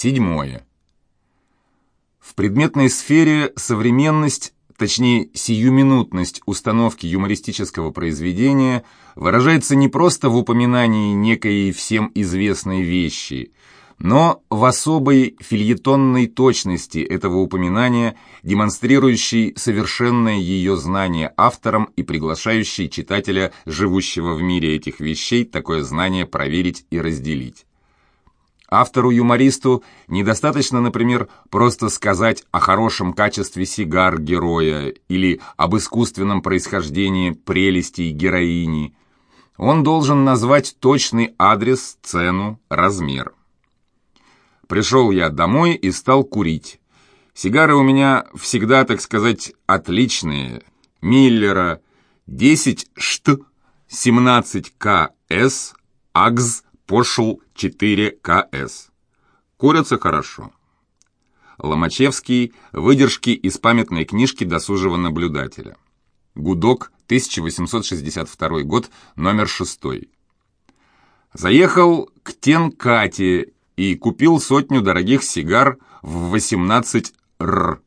Седьмое. В предметной сфере современность, точнее сиюминутность установки юмористического произведения выражается не просто в упоминании некой всем известной вещи, но в особой фильетонной точности этого упоминания, демонстрирующей совершенное ее знание автором и приглашающей читателя, живущего в мире этих вещей, такое знание проверить и разделить. Автору-юмористу недостаточно, например, просто сказать о хорошем качестве сигар героя или об искусственном происхождении прелестей героини. Он должен назвать точный адрес, цену, размер. Пришел я домой и стал курить. Сигары у меня всегда, так сказать, отличные. Миллера 10 шт, 17 КС, АГЗ, пошел 4 КС. Курятся хорошо. Ломачевский. Выдержки из памятной книжки досужего наблюдателя. Гудок, 1862 год, номер 6. Заехал к Тенкате и купил сотню дорогих сигар в 18 р.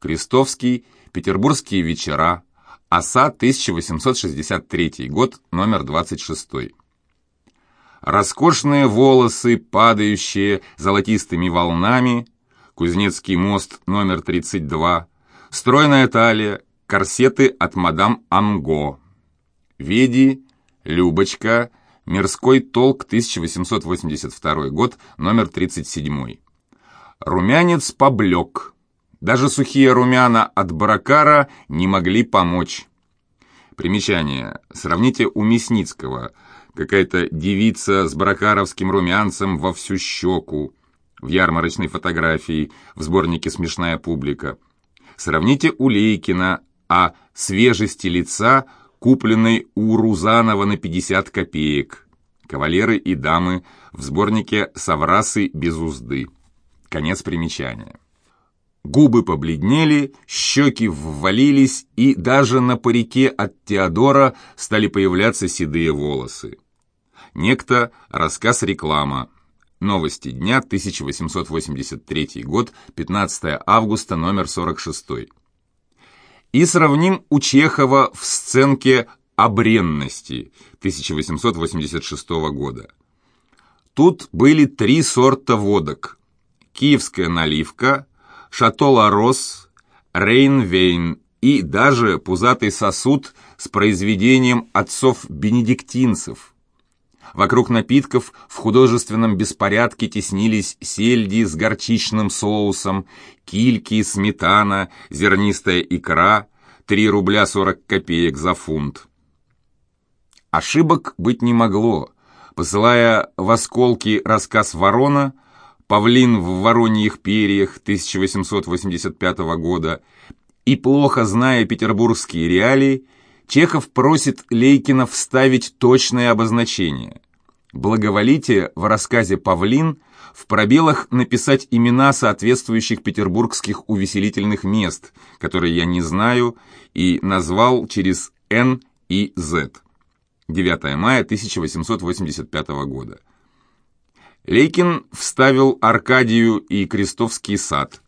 Крестовский, Петербургские вечера, ОСА, 1863 год, номер 26. Роскошные волосы, падающие золотистыми волнами, Кузнецкий мост, номер 32, стройная талия, корсеты от мадам Амго, Веди, Любочка, Мирской толк, 1882 год, номер 37. Румянец поблек. Даже сухие румяна от баракара не могли помочь. Примечание. Сравните у Мясницкого – какая-то девица с баракаровским румянцем во всю щеку, в ярмарочной фотографии, в сборнике «Смешная публика». Сравните у Лейкина о свежести лица, купленной у Рузанова на 50 копеек. Кавалеры и дамы в сборнике «Саврасы без узды». Конец примечания. Губы побледнели, щеки ввалились, и даже на парике от Теодора стали появляться седые волосы. Некто рассказ-реклама. Новости дня, 1883 год, 15 августа, номер 46. И сравним у Чехова в сценке о бренности 1886 года. Тут были три сорта водок. Киевская наливка, Шато Рос, Рейнвейн и даже пузатый сосуд с произведением отцов-бенедиктинцев. Вокруг напитков в художественном беспорядке теснились сельди с горчичным соусом, кильки, сметана, зернистая икра, 3 рубля 40 копеек за фунт. Ошибок быть не могло. Посылая в осколки рассказ «Ворона», «Павлин в вороньих перьях» 1885 года и плохо зная петербургские реалии, Чехов просит Лейкина вставить точное обозначение. Благоволите в рассказе «Павлин» в пробелах написать имена соответствующих петербургских увеселительных мест, которые я не знаю, и назвал через «Н» и «З». 9 мая 1885 года. Лейкин вставил Аркадию и Крестовский сад.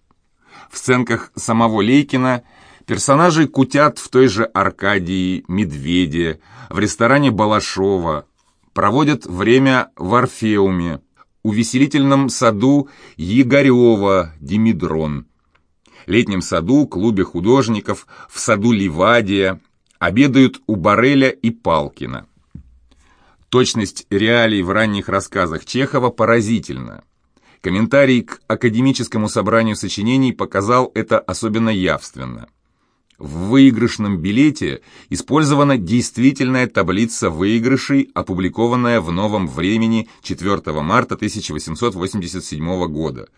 В сценках самого Лейкина персонажи кутят в той же Аркадии, Медведе, в ресторане Балашова, проводят время в Орфеуме, увеселительном саду Егорева, Димедрон, летнем саду, клубе художников, в саду Ливадия, обедают у Бареля и Палкина. Точность реалий в ранних рассказах Чехова поразительна. Комментарий к академическому собранию сочинений показал это особенно явственно. В выигрышном билете использована действительная таблица выигрышей, опубликованная в «Новом времени» 4 марта 1887 года,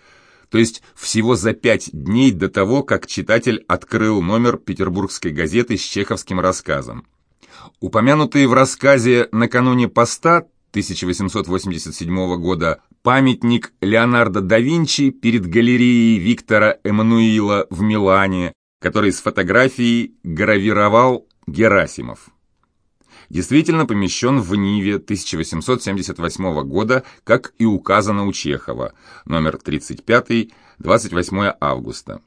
то есть всего за пять дней до того, как читатель открыл номер петербургской газеты с чеховским рассказом. Упомянутый в рассказе «Накануне поста» 1887 года памятник Леонардо да Винчи перед галереей Виктора Эммануила в Милане, который с фотографией гравировал Герасимов. действительно помещен в Ниве 1878 года, как и указано у Чехова, номер 35, 28 августа.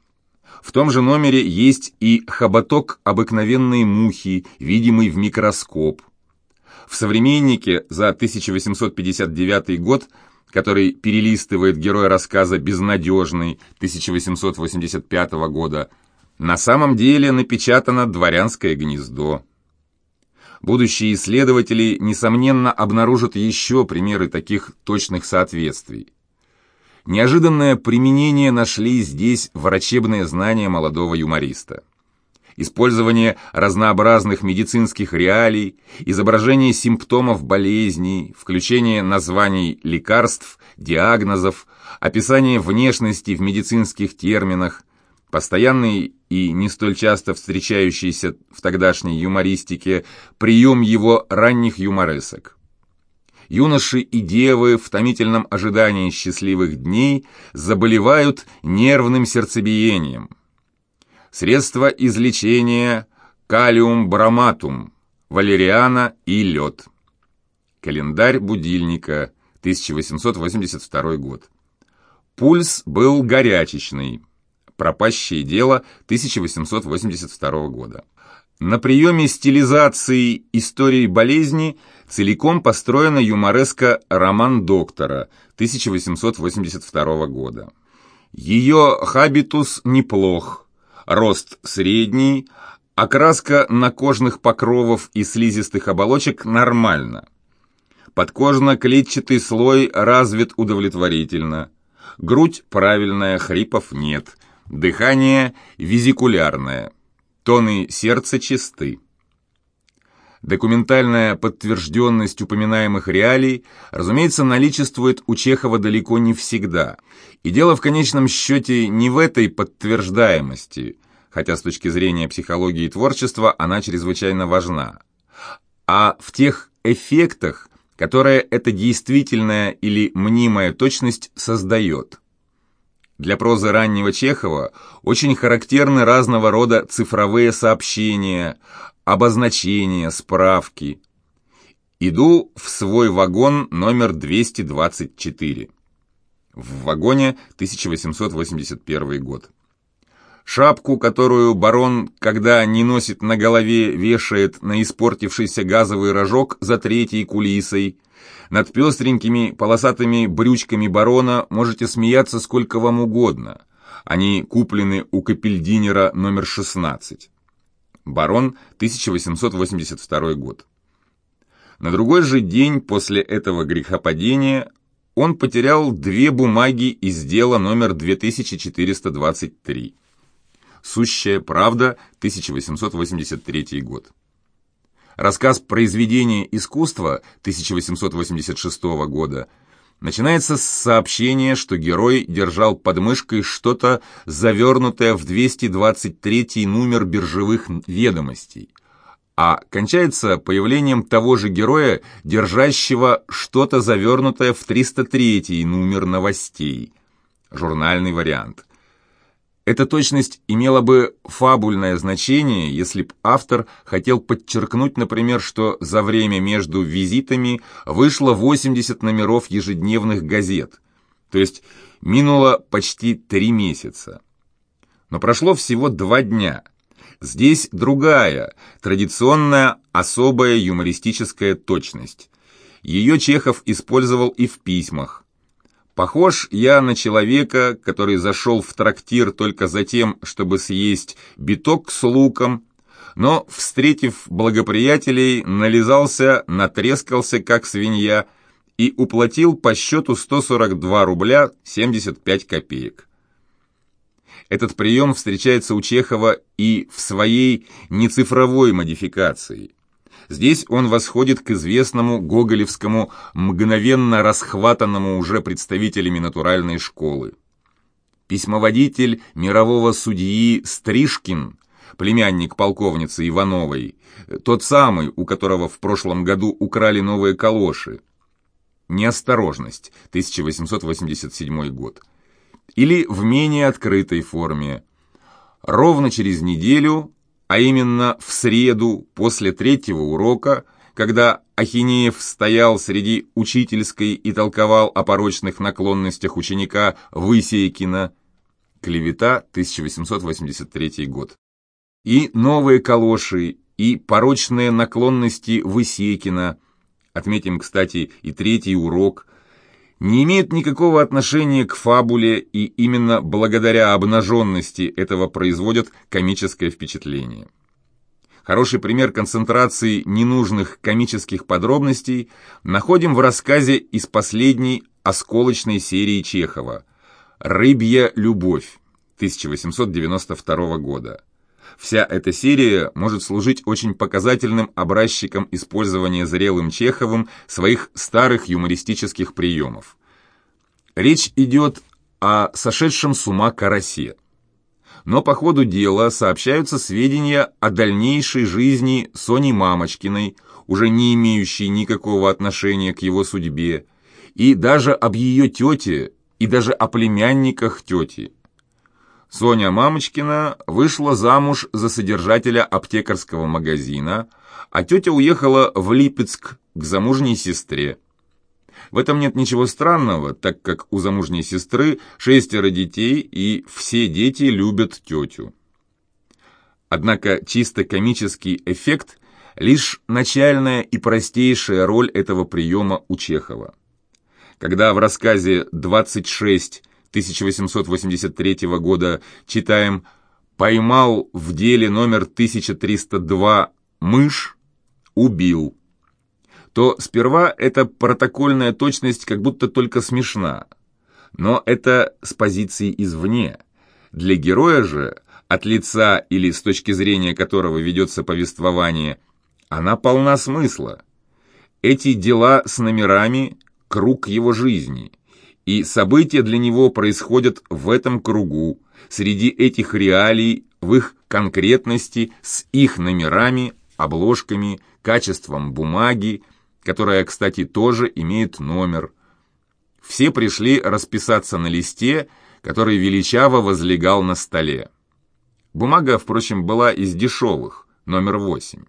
В том же номере есть и хоботок обыкновенной мухи, видимый в микроскоп. В «Современнике» за 1859 год, который перелистывает герой рассказа «Безнадежный» 1885 года, на самом деле напечатано «Дворянское гнездо». Будущие исследователи, несомненно, обнаружат еще примеры таких точных соответствий. Неожиданное применение нашли здесь врачебные знания молодого юмориста. Использование разнообразных медицинских реалий, изображение симптомов болезней, включение названий лекарств, диагнозов, описание внешности в медицинских терминах, постоянный и не столь часто встречающийся в тогдашней юмористике прием его ранних юморесок. Юноши и девы в томительном ожидании счастливых дней заболевают нервным сердцебиением. Средства излечения – калиум броматум, валериана и лед. Календарь будильника, 1882 год. Пульс был горячечный. Пропащее дело 1882 года. На приеме стилизации истории болезни целиком построена юмореска «Роман доктора» 1882 года. Ее хабитус неплох, рост средний, окраска накожных покровов и слизистых оболочек нормально. Подкожно-клетчатый слой развит удовлетворительно. Грудь правильная, хрипов нет. Дыхание визикулярное. Тоны сердца чисты. Документальная подтвержденность упоминаемых реалий, разумеется, наличествует у Чехова далеко не всегда. И дело в конечном счете не в этой подтверждаемости, хотя с точки зрения психологии и творчества она чрезвычайно важна, а в тех эффектах, которые эта действительная или мнимая точность создает. Для прозы раннего Чехова очень характерны разного рода цифровые сообщения, обозначения, справки. Иду в свой вагон номер 224. В вагоне 1881 год. Шапку, которую барон, когда не носит на голове, вешает на испортившийся газовый рожок за третьей кулисой. Над пестренькими полосатыми брючками барона можете смеяться сколько вам угодно. Они куплены у капельдинера номер 16. Барон, 1882 год. На другой же день после этого грехопадения он потерял две бумаги из дела номер 2423. «Сущая правда», 1883 год. Рассказ «Произведение искусства» 1886 года Начинается с сообщения, что герой держал под мышкой что-то, завернутое в 223 номер биржевых ведомостей, а кончается появлением того же героя, держащего что-то завернутое в 303 номер новостей. Журнальный вариант. Эта точность имела бы фабульное значение, если б автор хотел подчеркнуть, например, что за время между визитами вышло 80 номеров ежедневных газет, то есть минуло почти три месяца. Но прошло всего два дня. Здесь другая, традиционная, особая юмористическая точность. Ее Чехов использовал и в письмах. Похож я на человека, который зашел в трактир только за тем, чтобы съесть биток с луком, но, встретив благоприятелей, нализался, натрескался, как свинья, и уплатил по счету 142 рубля 75 копеек. Этот прием встречается у Чехова и в своей нецифровой модификации. Здесь он восходит к известному гоголевскому, мгновенно расхватанному уже представителями натуральной школы. Письмоводитель мирового судьи Стрижкин, племянник полковницы Ивановой, тот самый, у которого в прошлом году украли новые калоши. Неосторожность, 1887 год. Или в менее открытой форме. Ровно через неделю а именно в среду после третьего урока, когда Ахинеев стоял среди учительской и толковал о порочных наклонностях ученика Высеякина. Клевета, 1883 год. И новые калоши, и порочные наклонности Высекина, отметим, кстати, и третий урок, не имеют никакого отношения к фабуле, и именно благодаря обнаженности этого производят комическое впечатление. Хороший пример концентрации ненужных комических подробностей находим в рассказе из последней осколочной серии Чехова «Рыбья любовь» 1892 года. Вся эта серия может служить очень показательным образчиком использования зрелым Чеховым своих старых юмористических приемов. Речь идет о сошедшем с ума карасе но по ходу дела сообщаются сведения о дальнейшей жизни Сони Мамочкиной, уже не имеющей никакого отношения к его судьбе, и даже об ее тете, и даже о племянниках тети. Соня Мамочкина вышла замуж за содержателя аптекарского магазина, а тетя уехала в Липецк к замужней сестре. В этом нет ничего странного, так как у замужней сестры шестеро детей, и все дети любят тетю. Однако чисто комический эффект – лишь начальная и простейшая роль этого приема у Чехова. Когда в рассказе «26» 1883 года читаем «Поймал в деле номер 1302 мышь, убил», то сперва эта протокольная точность как будто только смешна. Но это с позиции извне. Для героя же, от лица или с точки зрения которого ведется повествование, она полна смысла. Эти дела с номерами – круг его жизни, и события для него происходят в этом кругу, среди этих реалий, в их конкретности, с их номерами, обложками, качеством бумаги, которая, кстати, тоже имеет номер. Все пришли расписаться на листе, который величаво возлегал на столе. Бумага, впрочем, была из дешевых, номер 8.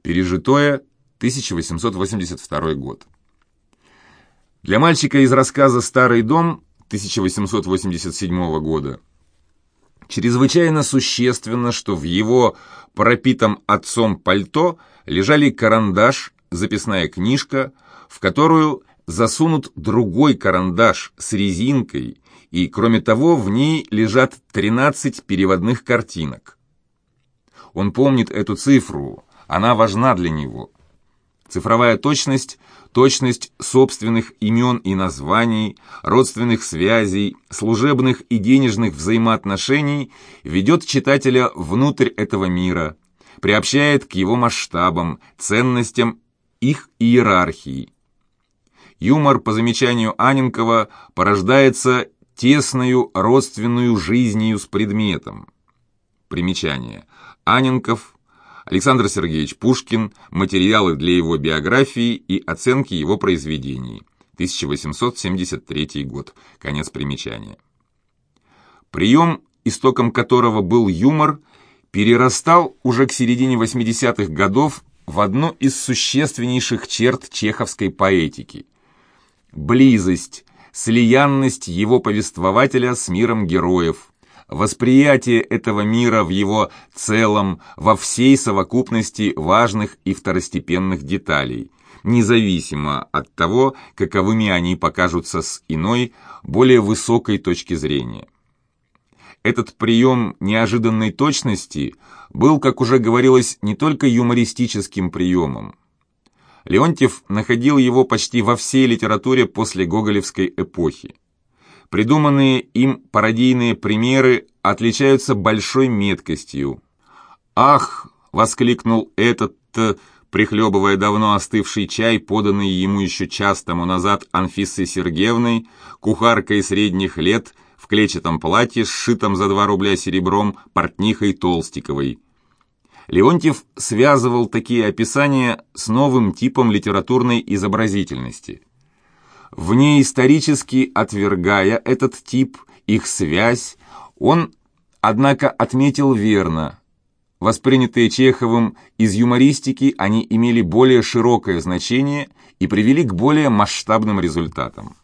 Пережитое, 1882 год. Для мальчика из рассказа «Старый дом» 1887 года чрезвычайно существенно, что в его пропитом отцом пальто лежали карандаш записная книжка, в которую засунут другой карандаш с резинкой, и, кроме того, в ней лежат 13 переводных картинок. Он помнит эту цифру, она важна для него. Цифровая точность – точность собственных имен и названий, родственных связей, служебных и денежных взаимоотношений ведет читателя внутрь этого мира, приобщает к его масштабам, ценностям их иерархии. Юмор, по замечанию Аненкова, порождается тесною родственную жизнью с предметом. Примечание. Аненков, Александр Сергеевич Пушкин, материалы для его биографии и оценки его произведений. 1873 год. Конец примечания. Прием, истоком которого был юмор, перерастал уже к середине 80-х годов в одну из существеннейших черт чеховской поэтики – близость, слиянность его повествователя с миром героев, восприятие этого мира в его целом, во всей совокупности важных и второстепенных деталей, независимо от того, каковыми они покажутся с иной, более высокой точки зрения. Этот прием неожиданной точности был, как уже говорилось, не только юмористическим приемом. Леонтьев находил его почти во всей литературе после гоголевской эпохи. Придуманные им пародийные примеры отличаются большой меткостью. «Ах!» — воскликнул этот, прихлебывая давно остывший чай, поданный ему еще час тому назад Анфисой Сергеевной, кухаркой средних лет — в клетчатом платье, сшитом за два рубля серебром, портнихой Толстиковой. Леонтьев связывал такие описания с новым типом литературной изобразительности. Вне исторически отвергая этот тип, их связь, он, однако, отметил верно. Воспринятые Чеховым из юмористики, они имели более широкое значение и привели к более масштабным результатам.